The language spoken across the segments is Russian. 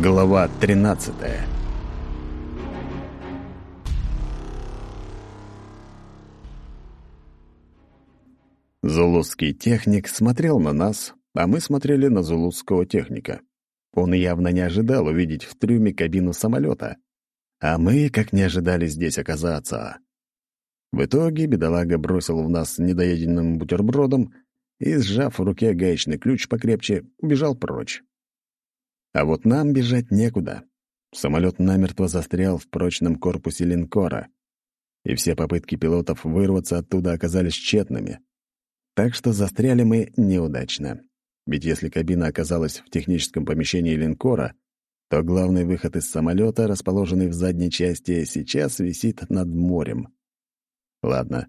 Глава 13 Зулузский техник смотрел на нас, а мы смотрели на зулузского техника. Он явно не ожидал увидеть в трюме кабину самолета, а мы как не ожидали здесь оказаться. В итоге бедолага бросил в нас недоеденным бутербродом и, сжав в руке гаечный ключ покрепче, убежал прочь. А вот нам бежать некуда. Самолет намертво застрял в прочном корпусе линкора, и все попытки пилотов вырваться оттуда оказались тщетными. Так что застряли мы неудачно. Ведь если кабина оказалась в техническом помещении линкора, то главный выход из самолета, расположенный в задней части, сейчас висит над морем. Ладно,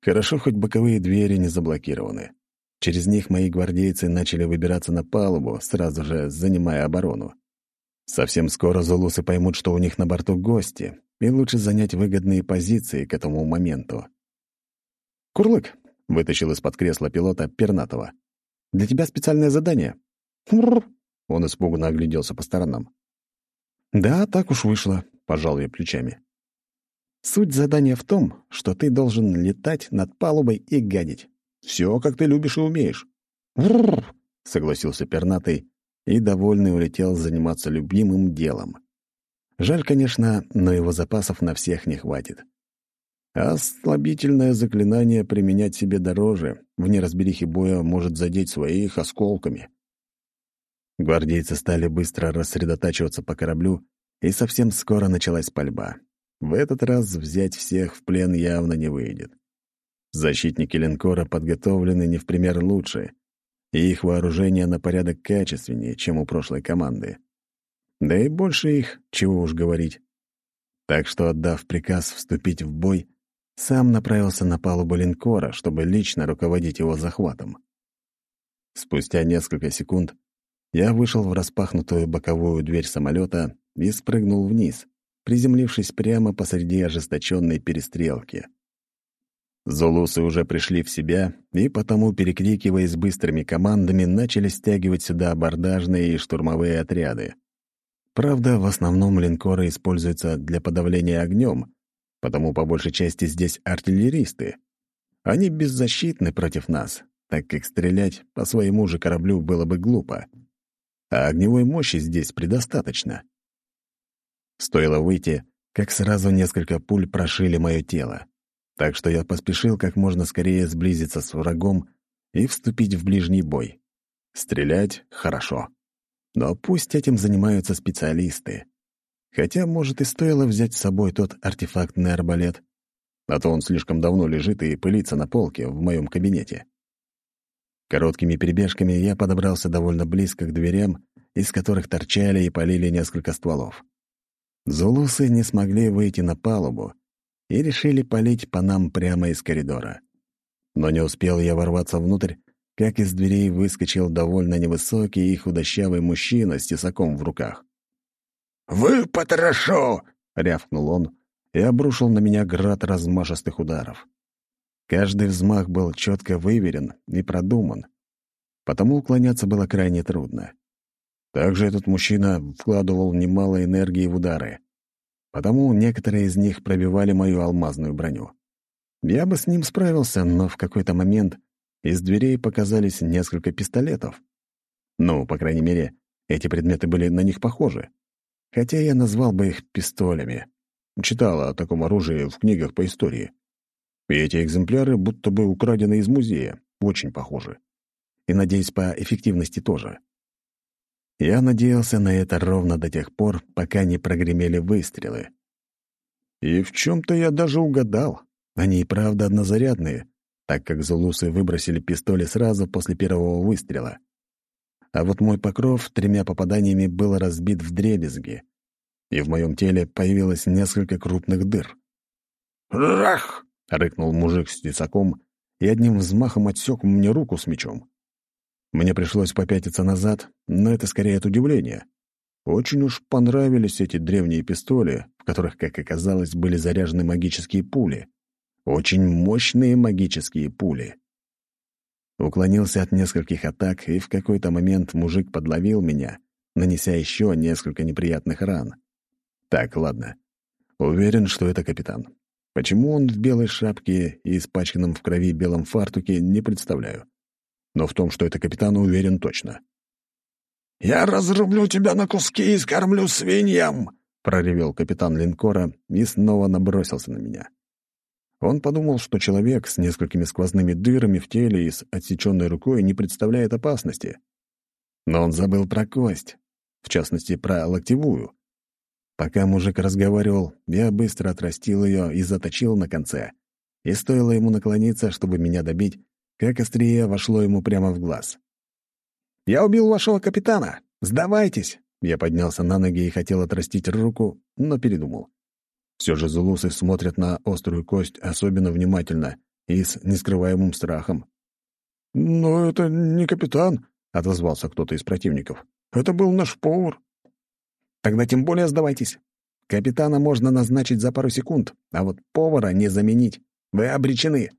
хорошо, хоть боковые двери не заблокированы. Через них мои гвардейцы начали выбираться на палубу, сразу же занимая оборону. Совсем скоро зулусы поймут, что у них на борту гости, и лучше занять выгодные позиции к этому моменту. «Курлык!» — вытащил из-под кресла пилота Пернатова. «Для тебя специальное задание». «Фрррр!» — он испуганно огляделся по сторонам. «Да, так уж вышло», — пожал я плечами. «Суть задания в том, что ты должен летать над палубой и гадить. Все, как ты любишь и умеешь. Согласился пернатый и, довольный, улетел заниматься любимым делом. Жаль, конечно, но его запасов на всех не хватит. А слабительное заклинание применять себе дороже, в неразберихе боя может задеть своих осколками. Гвардейцы стали быстро рассредотачиваться по кораблю, и совсем скоро началась пальба. В этот раз взять всех в плен явно не выйдет. Защитники линкора подготовлены не в пример лучше, и их вооружение на порядок качественнее, чем у прошлой команды. Да и больше их, чего уж говорить. Так что, отдав приказ вступить в бой, сам направился на палубу линкора, чтобы лично руководить его захватом. Спустя несколько секунд я вышел в распахнутую боковую дверь самолета и спрыгнул вниз, приземлившись прямо посреди ожесточенной перестрелки. Зулусы уже пришли в себя и потому, перекрикиваясь быстрыми командами, начали стягивать сюда абордажные и штурмовые отряды. Правда, в основном линкоры используются для подавления огнем, потому по большей части здесь артиллеристы. Они беззащитны против нас, так как стрелять по своему же кораблю было бы глупо. А огневой мощи здесь предостаточно. Стоило выйти, как сразу несколько пуль прошили мое тело так что я поспешил как можно скорее сблизиться с врагом и вступить в ближний бой. Стрелять — хорошо. Но пусть этим занимаются специалисты. Хотя, может, и стоило взять с собой тот артефактный арбалет, а то он слишком давно лежит и пылится на полке в моем кабинете. Короткими перебежками я подобрался довольно близко к дверям, из которых торчали и полили несколько стволов. Зулусы не смогли выйти на палубу, и решили палить по нам прямо из коридора. Но не успел я ворваться внутрь, как из дверей выскочил довольно невысокий и худощавый мужчина с тесаком в руках. «Вы потрошу!» — рявкнул он и обрушил на меня град размашистых ударов. Каждый взмах был четко выверен и продуман, потому уклоняться было крайне трудно. Также этот мужчина вкладывал немало энергии в удары потому некоторые из них пробивали мою алмазную броню. Я бы с ним справился, но в какой-то момент из дверей показались несколько пистолетов. Ну, по крайней мере, эти предметы были на них похожи. Хотя я назвал бы их пистолями. Читал о таком оружии в книгах по истории. И эти экземпляры будто бы украдены из музея, очень похожи. И, надеюсь, по эффективности тоже. Я надеялся на это ровно до тех пор, пока не прогремели выстрелы. И в чем-то я даже угадал. Они и правда однозарядные, так как зулусы выбросили пистоли сразу после первого выстрела. А вот мой покров тремя попаданиями был разбит в дребезги, и в моем теле появилось несколько крупных дыр. «Рах!» — рыкнул мужик с тесаком и одним взмахом отсек мне руку с мечом. Мне пришлось попятиться назад, но это скорее от удивления. Очень уж понравились эти древние пистоли, в которых, как оказалось, были заряжены магические пули. Очень мощные магические пули. Уклонился от нескольких атак, и в какой-то момент мужик подловил меня нанеся еще несколько неприятных ран. Так, ладно. Уверен, что это капитан. Почему он в белой шапке и испачканном в крови белом фартуке, не представляю. Но в том, что это капитан, уверен точно. «Я разрублю тебя на куски и скормлю свиньям!» — проревел капитан линкора и снова набросился на меня. Он подумал, что человек с несколькими сквозными дырами в теле и с отсеченной рукой не представляет опасности. Но он забыл про кость, в частности, про локтевую. Пока мужик разговаривал, я быстро отрастил ее и заточил на конце. И стоило ему наклониться, чтобы меня добить, как острие вошло ему прямо в глаз. «Я убил вашего капитана! Сдавайтесь!» Я поднялся на ноги и хотел отрастить руку, но передумал. Все же зулусы смотрят на острую кость особенно внимательно и с нескрываемым страхом. «Но это не капитан», — отозвался кто-то из противников. «Это был наш повар». «Тогда тем более сдавайтесь. Капитана можно назначить за пару секунд, а вот повара не заменить. Вы обречены».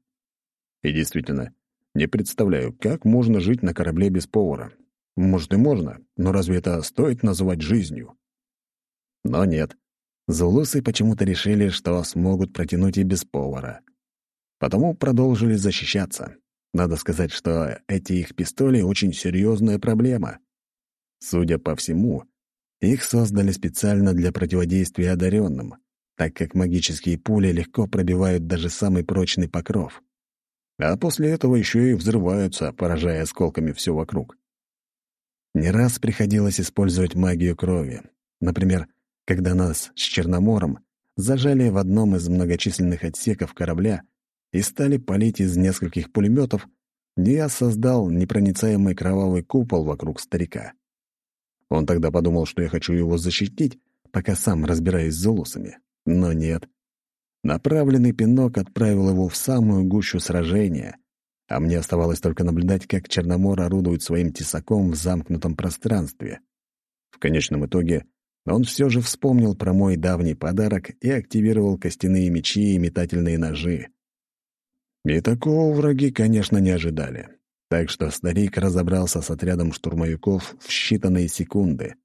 И действительно, не представляю, как можно жить на корабле без повара. Может, и можно, но разве это стоит называть жизнью? Но нет. Зулусы почему-то решили, что смогут протянуть и без повара. Потому продолжили защищаться. Надо сказать, что эти их пистоли — очень серьезная проблема. Судя по всему, их создали специально для противодействия одаренным, так как магические пули легко пробивают даже самый прочный покров а после этого еще и взрываются, поражая осколками все вокруг. Не раз приходилось использовать магию крови. Например, когда нас с Черномором зажали в одном из многочисленных отсеков корабля и стали палить из нескольких пулеметов, я создал непроницаемый кровавый купол вокруг старика. Он тогда подумал, что я хочу его защитить, пока сам разбираюсь с зулусами. Но нет. Направленный пинок отправил его в самую гущу сражения, а мне оставалось только наблюдать, как Черномор орудует своим тесаком в замкнутом пространстве. В конечном итоге он все же вспомнил про мой давний подарок и активировал костяные мечи и метательные ножи. И такого враги, конечно, не ожидали. Так что старик разобрался с отрядом штурмовиков в считанные секунды.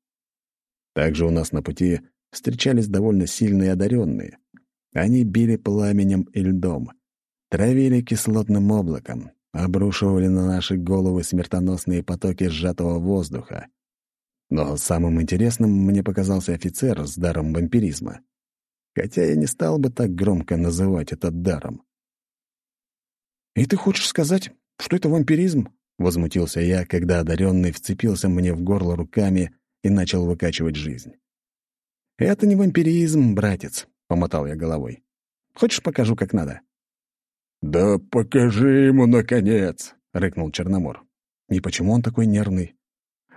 Также у нас на пути встречались довольно сильные одаренные — они били пламенем и льдом, травили кислотным облаком, обрушивали на наши головы смертоносные потоки сжатого воздуха. Но самым интересным мне показался офицер с даром вампиризма. Хотя я не стал бы так громко называть этот даром. «И ты хочешь сказать, что это вампиризм?» — возмутился я, когда одаренный вцепился мне в горло руками и начал выкачивать жизнь. «Это не вампиризм, братец. — помотал я головой. «Хочешь, покажу, как надо?» «Да покажи ему, наконец!» — рыкнул Черномор. «И почему он такой нервный?»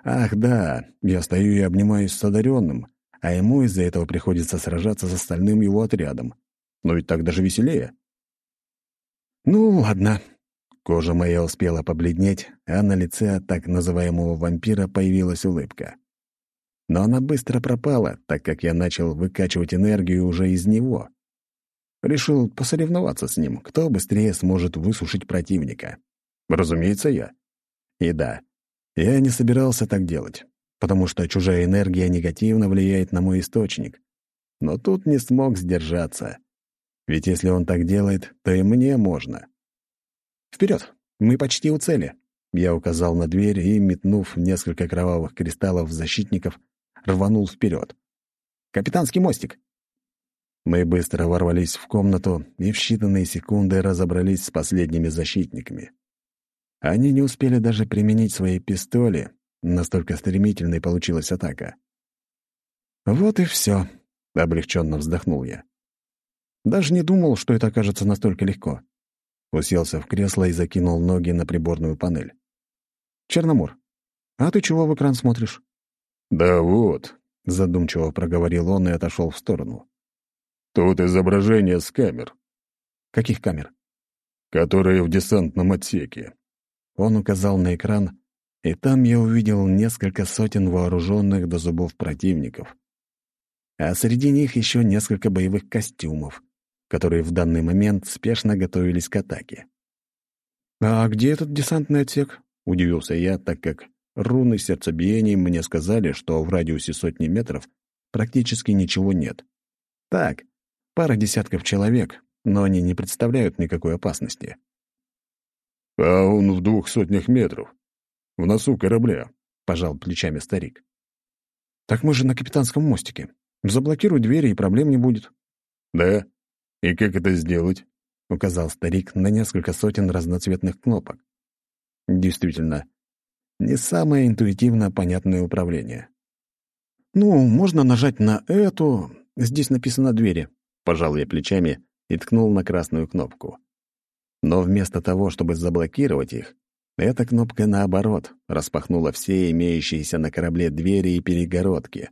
«Ах, да, я стою и обнимаюсь с одаренным, а ему из-за этого приходится сражаться с остальным его отрядом. Но ведь так даже веселее». «Ну, ладно». Кожа моя успела побледнеть, а на лице так называемого вампира появилась улыбка но она быстро пропала, так как я начал выкачивать энергию уже из него. Решил посоревноваться с ним, кто быстрее сможет высушить противника. Разумеется, я. И да, я не собирался так делать, потому что чужая энергия негативно влияет на мой источник. Но тут не смог сдержаться. Ведь если он так делает, то и мне можно. Вперед! Мы почти у цели!» Я указал на дверь и, метнув несколько кровавых кристаллов защитников, рванул вперед. «Капитанский мостик!» Мы быстро ворвались в комнату и в считанные секунды разобрались с последними защитниками. Они не успели даже применить свои пистоли, настолько стремительной получилась атака. «Вот и все», — облегченно вздохнул я. Даже не думал, что это окажется настолько легко. Уселся в кресло и закинул ноги на приборную панель. «Черномор, а ты чего в экран смотришь?» «Да вот», — задумчиво проговорил он и отошел в сторону. «Тут изображение с камер». «Каких камер?» «Которые в десантном отсеке». Он указал на экран, и там я увидел несколько сотен вооруженных до зубов противников. А среди них еще несколько боевых костюмов, которые в данный момент спешно готовились к атаке. «А где этот десантный отсек?» — удивился я, так как руны сердцебиений мне сказали, что в радиусе сотни метров практически ничего нет. Так, пара десятков человек, но они не представляют никакой опасности. «А он в двух сотнях метров. В носу корабля», — пожал плечами старик. «Так мы же на капитанском мостике. Заблокируй двери, и проблем не будет». «Да? И как это сделать?» — указал старик на несколько сотен разноцветных кнопок. Действительно, не самое интуитивно понятное управление. «Ну, можно нажать на эту. Здесь написано «двери», — пожал я плечами и ткнул на красную кнопку. Но вместо того, чтобы заблокировать их, эта кнопка, наоборот, распахнула все имеющиеся на корабле двери и перегородки,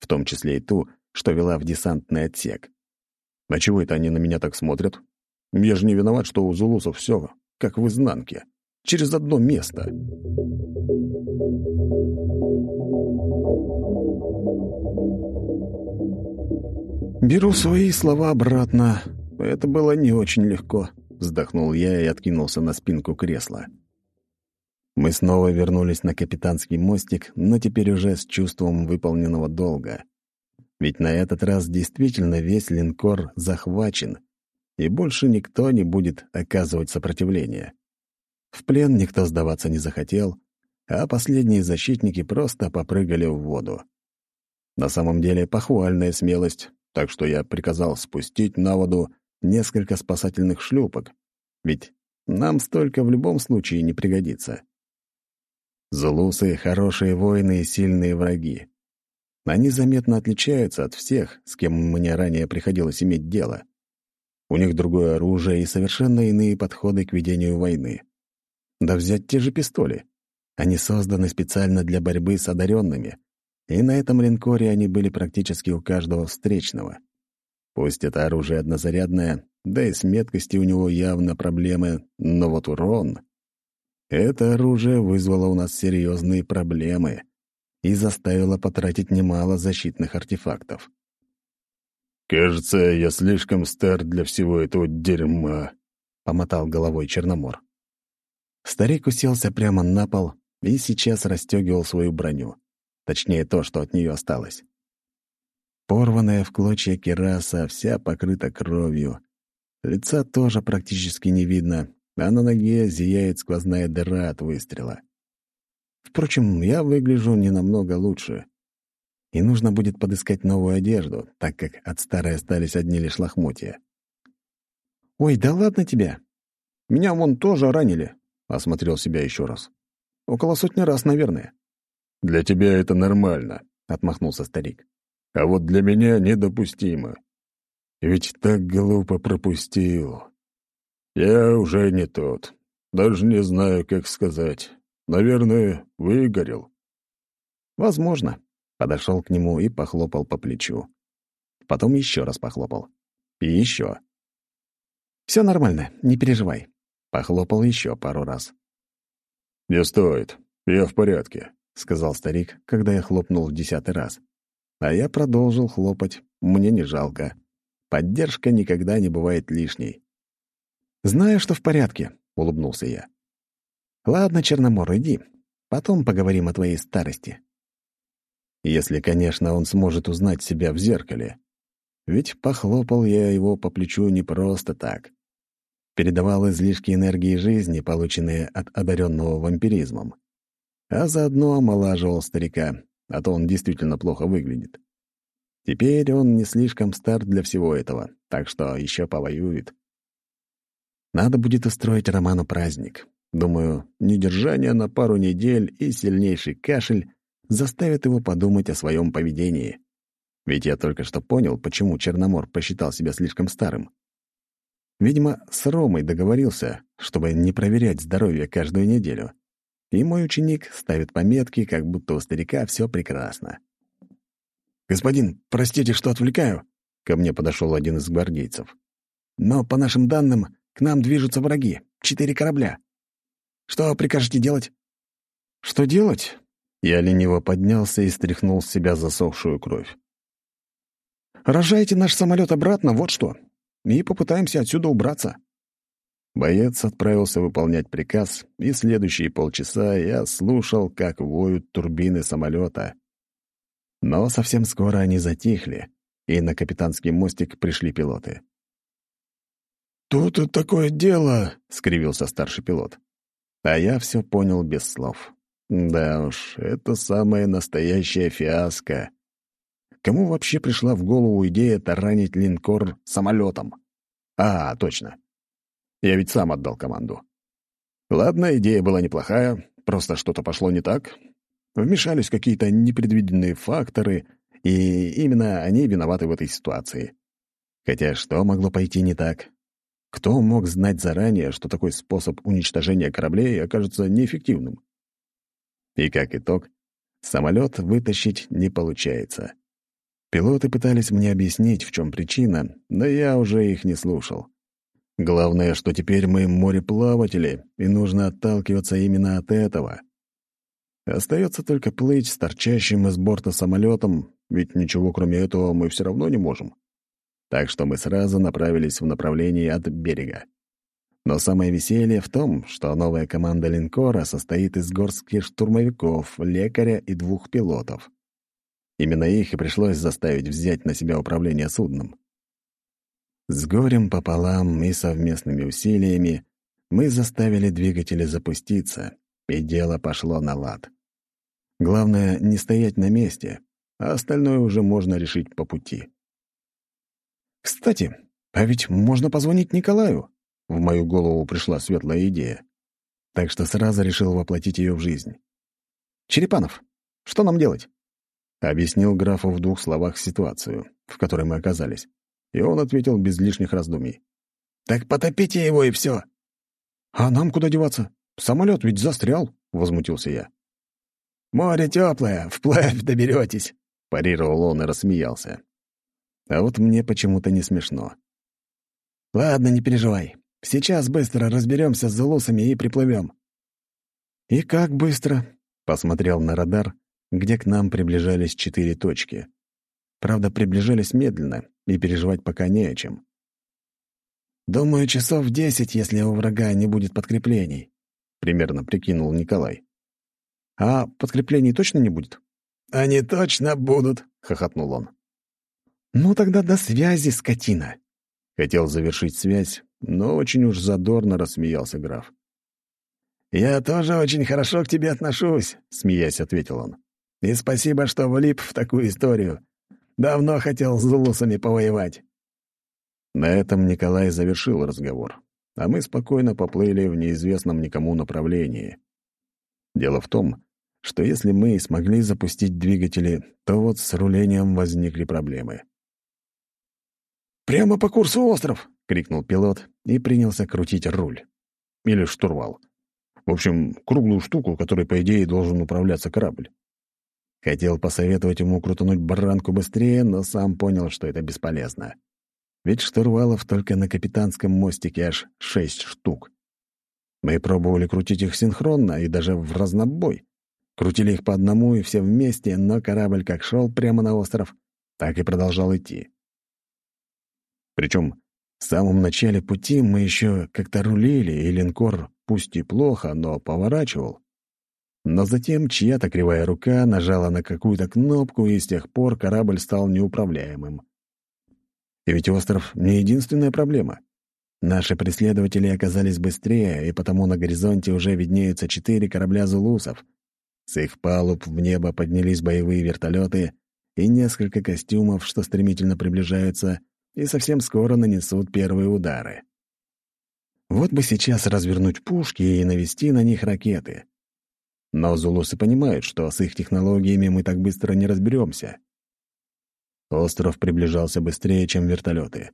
в том числе и ту, что вела в десантный отсек. А чего это они на меня так смотрят? Я же не виноват, что у зулусов все как в изнанке, через одно место. «Беру свои слова обратно. Это было не очень легко», — вздохнул я и откинулся на спинку кресла. Мы снова вернулись на капитанский мостик, но теперь уже с чувством выполненного долга. Ведь на этот раз действительно весь линкор захвачен, и больше никто не будет оказывать сопротивление. В плен никто сдаваться не захотел, а последние защитники просто попрыгали в воду. На самом деле похвальная смелость, так что я приказал спустить на воду несколько спасательных шлюпок, ведь нам столько в любом случае не пригодится. Зулусы — хорошие воины и сильные враги. Они заметно отличаются от всех, с кем мне ранее приходилось иметь дело. У них другое оружие и совершенно иные подходы к ведению войны. Да взять те же пистоли. Они созданы специально для борьбы с одаренными, и на этом линкоре они были практически у каждого встречного. Пусть это оружие однозарядное, да и с меткостью у него явно проблемы, но вот урон... Это оружие вызвало у нас серьезные проблемы и заставило потратить немало защитных артефактов. «Кажется, я слишком стар для всего этого дерьма», — помотал головой Черномор. Старик уселся прямо на пол и сейчас расстегивал свою броню. Точнее, то, что от нее осталось. Порванная в клочья кераса, вся покрыта кровью. Лица тоже практически не видно, а на ноге зияет сквозная дыра от выстрела. Впрочем, я выгляжу не намного лучше. И нужно будет подыскать новую одежду, так как от старой остались одни лишь лохмотья. «Ой, да ладно тебя! Меня вон тоже ранили!» — осмотрел себя еще раз. «Около сотни раз, наверное». «Для тебя это нормально», — отмахнулся старик. «А вот для меня недопустимо. Ведь так глупо пропустил. Я уже не тот. Даже не знаю, как сказать. Наверное, выгорел». «Возможно», — подошел к нему и похлопал по плечу. Потом еще раз похлопал. И еще. «Все нормально, не переживай. Похлопал еще пару раз. «Не стоит. Я в порядке», — сказал старик, когда я хлопнул в десятый раз. А я продолжил хлопать. Мне не жалко. Поддержка никогда не бывает лишней. «Знаю, что в порядке», — улыбнулся я. «Ладно, Черномор, иди. Потом поговорим о твоей старости». Если, конечно, он сможет узнать себя в зеркале. Ведь похлопал я его по плечу не просто так передавал излишки энергии жизни, полученные от одаренного вампиризмом. А заодно омолаживал старика, а то он действительно плохо выглядит. Теперь он не слишком стар для всего этого, так что еще повоюет. Надо будет устроить Роману праздник. Думаю, недержание на пару недель и сильнейший кашель заставят его подумать о своем поведении. Ведь я только что понял, почему Черномор посчитал себя слишком старым. Видимо, с Ромой договорился, чтобы не проверять здоровье каждую неделю. И мой ученик ставит пометки, как будто у старика все прекрасно. «Господин, простите, что отвлекаю», — ко мне подошел один из гвардейцев. «Но, по нашим данным, к нам движутся враги. Четыре корабля. Что прикажете делать?» «Что делать?» Я лениво поднялся и стряхнул с себя засохшую кровь. «Рожайте наш самолет обратно, вот что и попытаемся отсюда убраться». Боец отправился выполнять приказ, и следующие полчаса я слушал, как воют турбины самолета. Но совсем скоро они затихли, и на капитанский мостик пришли пилоты. «Тут и такое дело», — скривился старший пилот. А я все понял без слов. Да уж, это самая настоящая фиаско. Кому вообще пришла в голову идея таранить линкор самолетом? А, точно. Я ведь сам отдал команду. Ладно, идея была неплохая, просто что-то пошло не так. Вмешались какие-то непредвиденные факторы, и именно они виноваты в этой ситуации. Хотя что могло пойти не так? Кто мог знать заранее, что такой способ уничтожения кораблей окажется неэффективным? И как итог, самолет вытащить не получается. Пилоты пытались мне объяснить, в чем причина, но я уже их не слушал. Главное, что теперь мы мореплаватели, и нужно отталкиваться именно от этого. Остается только плыть с торчащим из борта самолетом, ведь ничего кроме этого мы все равно не можем. Так что мы сразу направились в направлении от берега. Но самое веселье в том, что новая команда линкора состоит из горских штурмовиков, лекаря и двух пилотов. Именно их и пришлось заставить взять на себя управление судном. С горем пополам и совместными усилиями мы заставили двигатели запуститься, и дело пошло на лад. Главное — не стоять на месте, а остальное уже можно решить по пути. «Кстати, а ведь можно позвонить Николаю?» В мою голову пришла светлая идея. Так что сразу решил воплотить ее в жизнь. «Черепанов, что нам делать?» Объяснил графу в двух словах ситуацию, в которой мы оказались. И он ответил без лишних раздумий. «Так потопите его, и все!» «А нам куда деваться? Самолет ведь застрял!» — возмутился я. «Море теплое, вплавь доберетесь!» — парировал он и рассмеялся. А вот мне почему-то не смешно. «Ладно, не переживай. Сейчас быстро разберемся с зулусами и приплывем». «И как быстро?» — посмотрел на радар, где к нам приближались четыре точки. Правда, приближались медленно, и переживать пока не о чем. «Думаю, часов десять, если у врага не будет подкреплений», — примерно прикинул Николай. «А подкреплений точно не будет?» «Они точно будут», — хохотнул он. «Ну тогда до связи, скотина!» Хотел завершить связь, но очень уж задорно рассмеялся граф. «Я тоже очень хорошо к тебе отношусь», — смеясь ответил он. «И спасибо, что влип в такую историю. Давно хотел с зулусами повоевать». На этом Николай завершил разговор, а мы спокойно поплыли в неизвестном никому направлении. Дело в том, что если мы и смогли запустить двигатели, то вот с рулением возникли проблемы. «Прямо по курсу остров!» — крикнул пилот и принялся крутить руль. Или штурвал. В общем, круглую штуку, которой, по идее, должен управляться корабль. Хотел посоветовать ему крутануть баранку быстрее, но сам понял, что это бесполезно. Ведь штурвалов только на капитанском мостике аж шесть штук. Мы пробовали крутить их синхронно и даже в разнобой. Крутили их по одному и все вместе, но корабль как шел прямо на остров, так и продолжал идти. Причем в самом начале пути мы еще как-то рулили, и линкор, пусть и плохо, но поворачивал. Но затем чья-то кривая рука нажала на какую-то кнопку, и с тех пор корабль стал неуправляемым. И ведь остров — не единственная проблема. Наши преследователи оказались быстрее, и потому на горизонте уже виднеются четыре корабля зулусов. С их палуб в небо поднялись боевые вертолеты и несколько костюмов, что стремительно приближаются, и совсем скоро нанесут первые удары. Вот бы сейчас развернуть пушки и навести на них ракеты. Но зулусы понимают, что с их технологиями мы так быстро не разберемся. Остров приближался быстрее, чем вертолеты.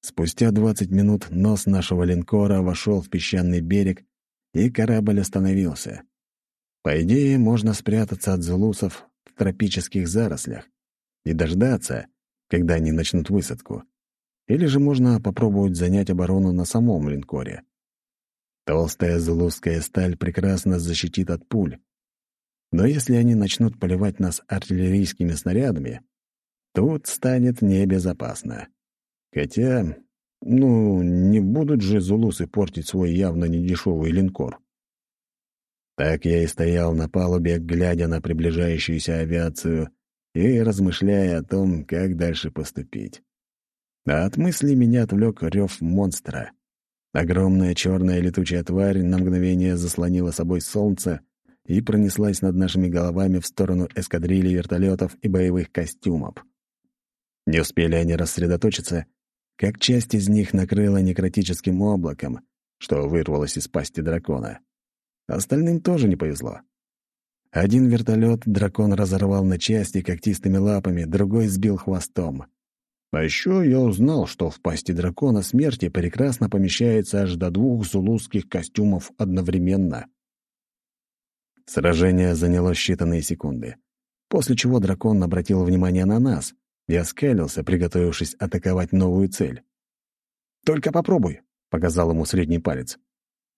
Спустя 20 минут нос нашего линкора вошел в песчаный берег, и корабль остановился. По идее, можно спрятаться от зулусов в тропических зарослях и дождаться, когда они начнут высадку. Или же можно попробовать занять оборону на самом линкоре. Толстая зулузская сталь прекрасно защитит от пуль. Но если они начнут поливать нас артиллерийскими снарядами, тут станет небезопасно. Хотя Ну, не будут же зулусы портить свой явно недешевый линкор. Так я и стоял на палубе, глядя на приближающуюся авиацию и размышляя о том, как дальше поступить. А от мысли меня отвлек рев монстра. Огромная черная летучая тварь на мгновение заслонила собой солнце и пронеслась над нашими головами в сторону эскадрильи вертолетов и боевых костюмов. Не успели они рассредоточиться, как часть из них накрыла некротическим облаком, что вырвалось из пасти дракона. Остальным тоже не повезло. Один вертолет дракон разорвал на части когтистыми лапами, другой сбил хвостом. А еще я узнал, что в пасти дракона смерти прекрасно помещается аж до двух зулузских костюмов одновременно. Сражение заняло считанные секунды, после чего дракон обратил внимание на нас и оскалился, приготовившись атаковать новую цель. «Только попробуй», — показал ему средний палец.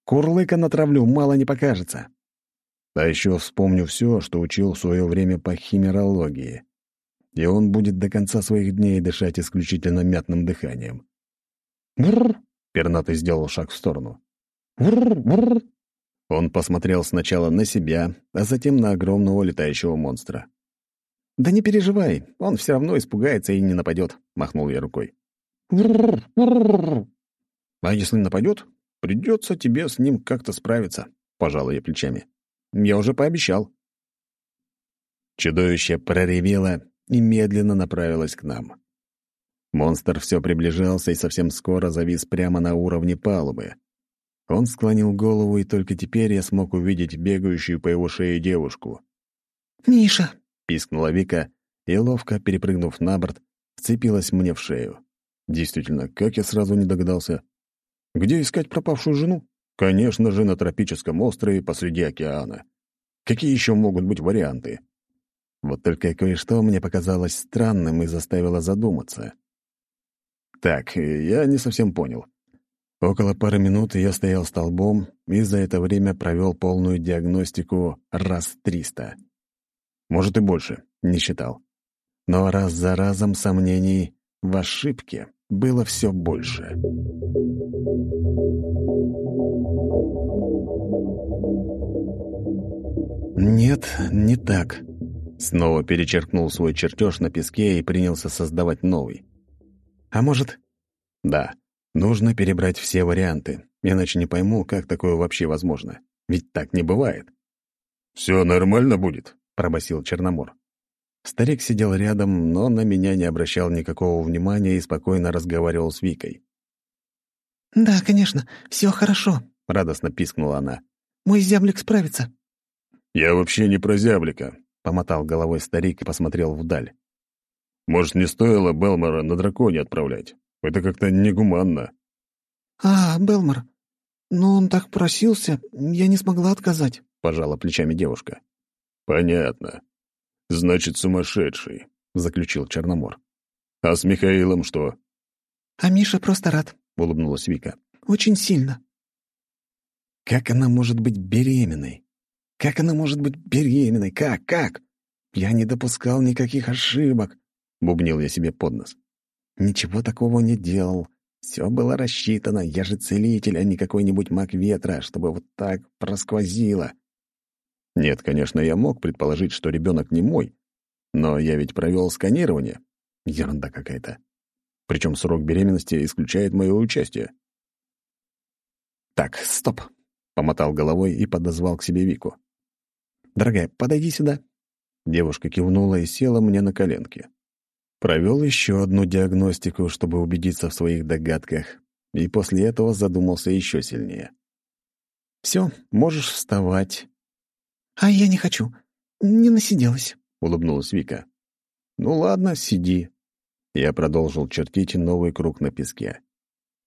«Курлыка натравлю, мало не покажется». А еще вспомню все, что учил в свое время по химерологии и он будет до конца своих дней дышать исключительно мятным дыханием. «Бррр!» — пернатый сделал шаг в сторону. «Бррр! Он посмотрел сначала на себя, а затем на огромного летающего монстра. «Да не переживай, он все равно испугается и не нападет», — махнул я рукой. «Бррр! Бррр!» «А если нападет, придется тебе с ним как-то справиться», — пожал я плечами. «Я уже пообещал». Чудовище проревело и медленно направилась к нам. Монстр все приближался и совсем скоро завис прямо на уровне палубы. Он склонил голову, и только теперь я смог увидеть бегающую по его шее девушку. «Миша!» — пискнула Вика, и, ловко перепрыгнув на борт, вцепилась мне в шею. Действительно, как я сразу не догадался. Где искать пропавшую жену? Конечно же, на тропическом острове посреди океана. Какие еще могут быть варианты? Вот только кое-что мне показалось странным и заставило задуматься. Так, я не совсем понял. Около пары минут я стоял столбом и за это время провел полную диагностику раз триста. Может и больше, не считал. Но раз за разом сомнений в ошибке было все больше. Нет, не так. Снова перечеркнул свой чертеж на песке и принялся создавать новый. А может... Да, нужно перебрать все варианты, иначе не пойму, как такое вообще возможно. Ведь так не бывает. «Все нормально будет», — пробасил Черномор. Старик сидел рядом, но на меня не обращал никакого внимания и спокойно разговаривал с Викой. «Да, конечно, все хорошо», — радостно пискнула она. «Мой зяблик справится». «Я вообще не про зяблика. — помотал головой старик и посмотрел вдаль. «Может, не стоило Белмора на драконе отправлять? Это как-то негуманно». «А, Белмор, но он так просился, я не смогла отказать», — пожала плечами девушка. «Понятно. Значит, сумасшедший», — заключил Черномор. «А с Михаилом что?» «А Миша просто рад», — улыбнулась Вика. «Очень сильно». «Как она может быть беременной?» Как она может быть беременной? Как? Как? Я не допускал никаких ошибок, — бубнил я себе под нос. Ничего такого не делал. Все было рассчитано. Я же целитель, а не какой-нибудь маг ветра, чтобы вот так просквозило. Нет, конечно, я мог предположить, что ребенок не мой, но я ведь провел сканирование. Ерунда какая-то. Причем срок беременности исключает мое участие. Так, стоп. Помотал головой и подозвал к себе Вику. «Дорогая, подойди сюда». Девушка кивнула и села мне на коленки. Провел еще одну диагностику, чтобы убедиться в своих догадках, и после этого задумался еще сильнее. «Все, можешь вставать». «А я не хочу. Не насиделась», — улыбнулась Вика. «Ну ладно, сиди». Я продолжил чертить новый круг на песке.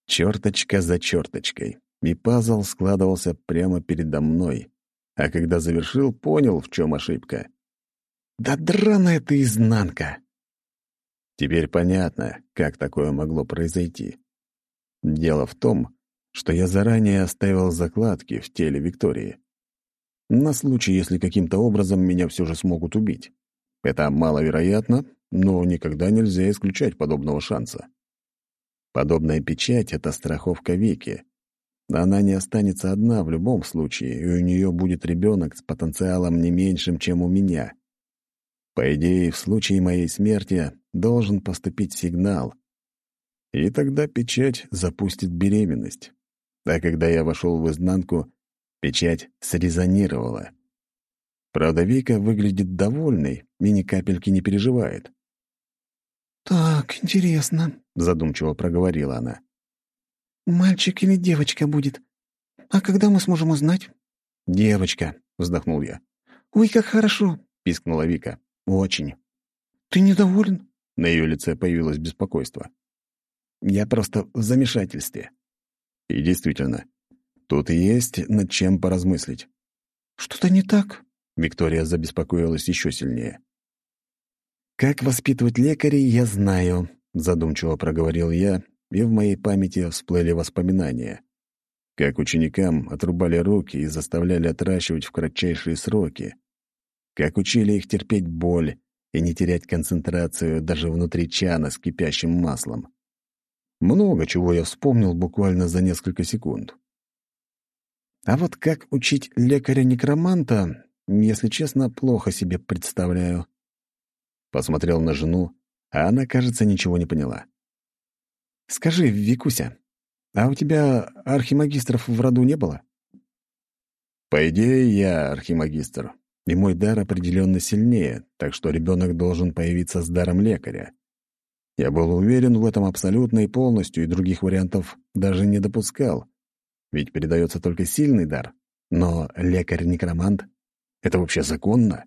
Черточка за черточкой, и пазл складывался прямо передо мной, а когда завершил, понял, в чем ошибка. «Да драная ты изнанка!» Теперь понятно, как такое могло произойти. Дело в том, что я заранее оставил закладки в теле Виктории. На случай, если каким-то образом меня все же смогут убить. Это маловероятно, но никогда нельзя исключать подобного шанса. Подобная печать — это страховка Вики. Она не останется одна в любом случае, и у нее будет ребенок с потенциалом не меньшим, чем у меня. По идее, в случае моей смерти должен поступить сигнал. И тогда печать запустит беременность. А когда я вошел в изнанку, печать срезонировала. Правда, Вика выглядит довольной и ни капельки не переживает. «Так, интересно», — задумчиво проговорила она. «Мальчик или девочка будет? А когда мы сможем узнать?» «Девочка», — вздохнул я. «Ой, как хорошо», — пискнула Вика. «Очень». «Ты недоволен?» На ее лице появилось беспокойство. «Я просто в замешательстве». И действительно, тут есть над чем поразмыслить. «Что-то не так?» Виктория забеспокоилась еще сильнее. «Как воспитывать лекарей, я знаю», — задумчиво проговорил я, и в моей памяти всплыли воспоминания. Как ученикам отрубали руки и заставляли отращивать в кратчайшие сроки. Как учили их терпеть боль и не терять концентрацию даже внутри чана с кипящим маслом. Много чего я вспомнил буквально за несколько секунд. А вот как учить лекаря-некроманта, если честно, плохо себе представляю. Посмотрел на жену, а она, кажется, ничего не поняла. «Скажи, Викуся, а у тебя архимагистров в роду не было?» «По идее, я архимагистр, и мой дар определенно сильнее, так что ребенок должен появиться с даром лекаря. Я был уверен в этом абсолютно и полностью, и других вариантов даже не допускал, ведь передается только сильный дар. Но лекарь-некромант — это вообще законно?»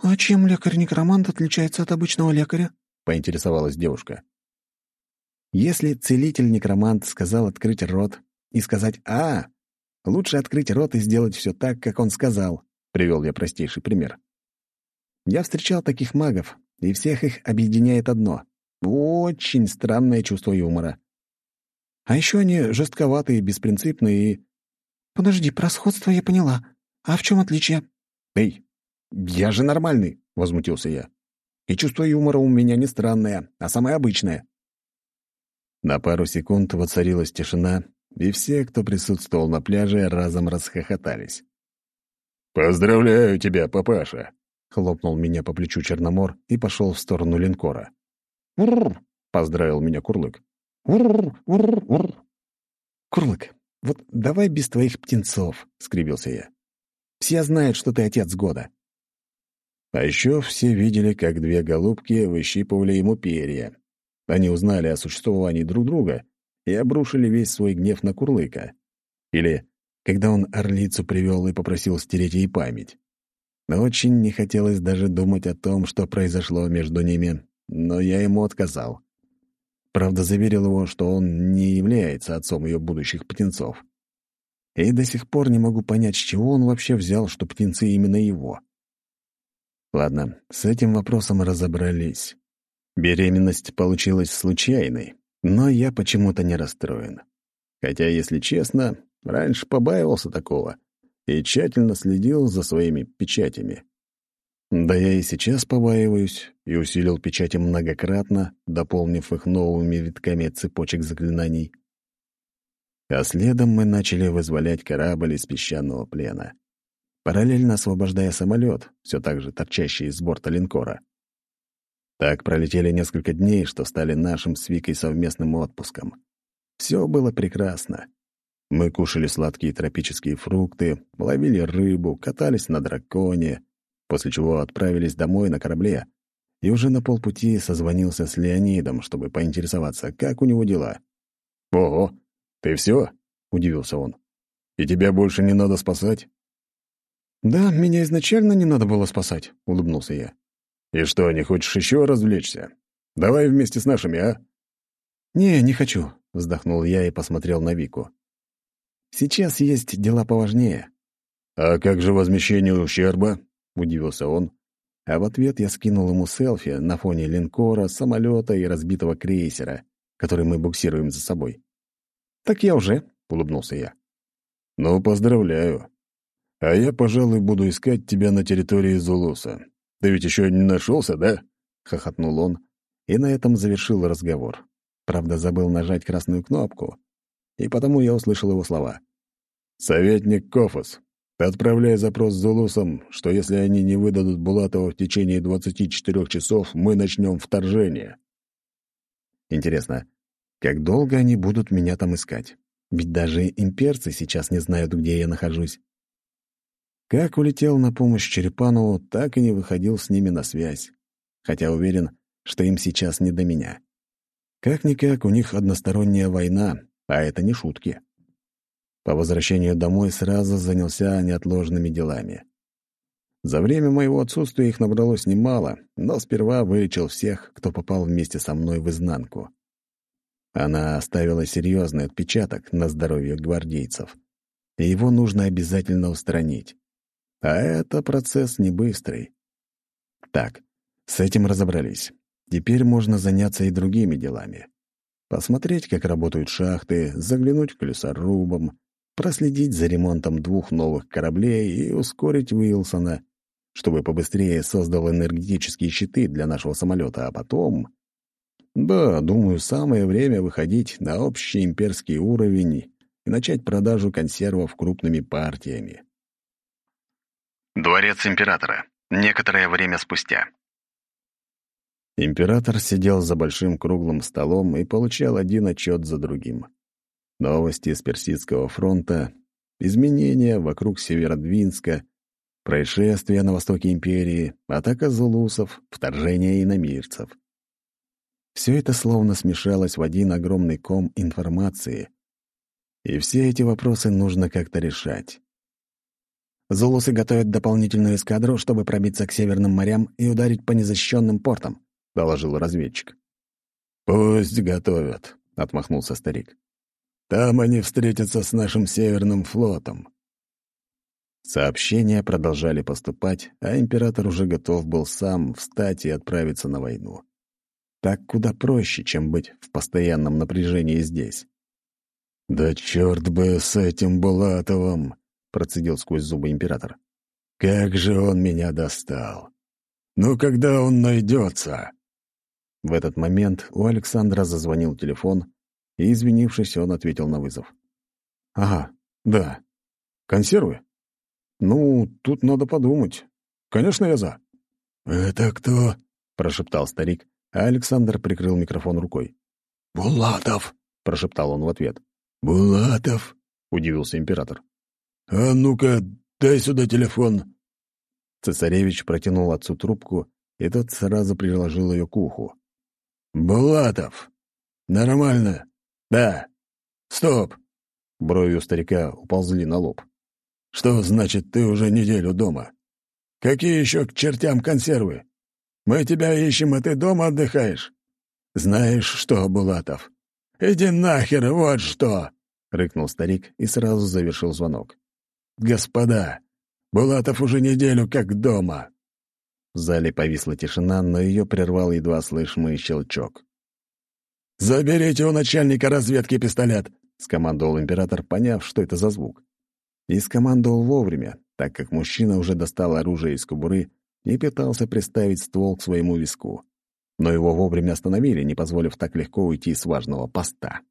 «А чем лекарь-некромант отличается от обычного лекаря?» — поинтересовалась девушка. «Если целитель-некромант сказал открыть рот и сказать «А», лучше открыть рот и сделать все так, как он сказал», — привел я простейший пример. Я встречал таких магов, и всех их объединяет одно — очень странное чувство юмора. А еще они жестковатые, беспринципные и... «Подожди, про сходство я поняла. А в чем отличие?» «Эй, «Я же нормальный», — возмутился я. «И чувство юмора у меня не странное, а самое обычное». На пару секунд воцарилась тишина, и все, кто присутствовал на пляже, разом расхохотались. «Поздравляю тебя, папаша!» — хлопнул меня по плечу Черномор и пошел в сторону линкора. «Урр!» — поздравил меня Курлык. «Урр! Урр! Урр!» «Курлык, вот давай без твоих птенцов!» — скривился я. «Все знают, что ты отец года. А еще все видели, как две голубки выщипывали ему перья. Они узнали о существовании друг друга и обрушили весь свой гнев на Курлыка. Или когда он орлицу привел и попросил стереть ей память. Но очень не хотелось даже думать о том, что произошло между ними, но я ему отказал. Правда, заверил его, что он не является отцом ее будущих птенцов. И до сих пор не могу понять, с чего он вообще взял, что птенцы именно его. Ладно, с этим вопросом разобрались. Беременность получилась случайной, но я почему-то не расстроен. Хотя, если честно, раньше побаивался такого и тщательно следил за своими печатями. Да я и сейчас побаиваюсь и усилил печати многократно, дополнив их новыми витками цепочек заклинаний. А следом мы начали вызволять корабль из песчаного плена параллельно освобождая самолет, все так же торчащий из борта линкора. Так пролетели несколько дней, что стали нашим с Викой совместным отпуском. Все было прекрасно. Мы кушали сладкие тропические фрукты, ловили рыбу, катались на драконе, после чего отправились домой на корабле, и уже на полпути созвонился с Леонидом, чтобы поинтересоваться, как у него дела. «Ого, ты все? удивился он. «И тебя больше не надо спасать?» «Да, меня изначально не надо было спасать», — улыбнулся я. «И что, не хочешь еще развлечься? Давай вместе с нашими, а?» «Не, не хочу», — вздохнул я и посмотрел на Вику. «Сейчас есть дела поважнее». «А как же возмещение ущерба?» — удивился он. А в ответ я скинул ему селфи на фоне линкора, самолета и разбитого крейсера, который мы буксируем за собой. «Так я уже», — улыбнулся я. «Ну, поздравляю. А я, пожалуй, буду искать тебя на территории Зулуса. Ты ведь еще не нашелся, да?» — хохотнул он, и на этом завершил разговор. правда, забыл нажать красную кнопку, и потому я услышал его слова. «Советник Кофос, отправляй запрос с Зулусом, что если они не выдадут Булатова в течение 24 часов, мы начнем вторжение». Интересно, как долго они будут меня там искать? Ведь даже имперцы сейчас не знают, где я нахожусь. Как улетел на помощь Черепанову, так и не выходил с ними на связь. Хотя уверен, что им сейчас не до меня. Как-никак у них односторонняя война, а это не шутки. По возвращению домой сразу занялся неотложными делами. За время моего отсутствия их набралось немало, но сперва вылечил всех, кто попал вместе со мной в изнанку. Она оставила серьезный отпечаток на здоровье гвардейцев, и его нужно обязательно устранить. А это процесс не быстрый. Так, с этим разобрались. Теперь можно заняться и другими делами. Посмотреть, как работают шахты, заглянуть к лесорубам, проследить за ремонтом двух новых кораблей и ускорить Уилсона, чтобы побыстрее создал энергетические щиты для нашего самолета, а потом... Да, думаю, самое время выходить на общий имперский уровень и начать продажу консервов крупными партиями. Дворец императора. Некоторое время спустя. Император сидел за большим круглым столом и получал один отчет за другим. Новости с Персидского фронта, изменения вокруг Северодвинска, происшествия на востоке империи, атака зулусов, вторжение иномирцев. Все это словно смешалось в один огромный ком информации. И все эти вопросы нужно как-то решать. Зулусы готовят дополнительную эскадру, чтобы пробиться к северным морям и ударить по незащищенным портам, — доложил разведчик. «Пусть готовят», — отмахнулся старик. «Там они встретятся с нашим северным флотом». Сообщения продолжали поступать, а император уже готов был сам встать и отправиться на войну. Так куда проще, чем быть в постоянном напряжении здесь. «Да черт бы с этим Булатовым!» — процедил сквозь зубы император. «Как же он меня достал! Ну, когда он найдется?» В этот момент у Александра зазвонил телефон, и, извинившись, он ответил на вызов. «Ага, да. Консервы? Ну, тут надо подумать. Конечно, я за». «Это кто?» — прошептал старик, а Александр прикрыл микрофон рукой. «Булатов!» — прошептал он в ответ. «Булатов?» — удивился император. «А ну-ка, дай сюда телефон!» Цесаревич протянул отцу трубку, и тот сразу приложил ее к уху. «Булатов! Нормально? Да. Стоп!» Брови у старика уползли на лоб. «Что значит, ты уже неделю дома? Какие еще к чертям консервы? Мы тебя ищем, а ты дома отдыхаешь. Знаешь что, Булатов? Иди нахер, вот что!» — рыкнул старик и сразу завершил звонок. «Господа, Булатов уже неделю как дома!» В зале повисла тишина, но ее прервал едва слышимый щелчок. «Заберите у начальника разведки пистолет!» — скомандовал император, поняв, что это за звук. И скомандовал вовремя, так как мужчина уже достал оружие из кобуры и пытался приставить ствол к своему виску. Но его вовремя остановили, не позволив так легко уйти с важного поста.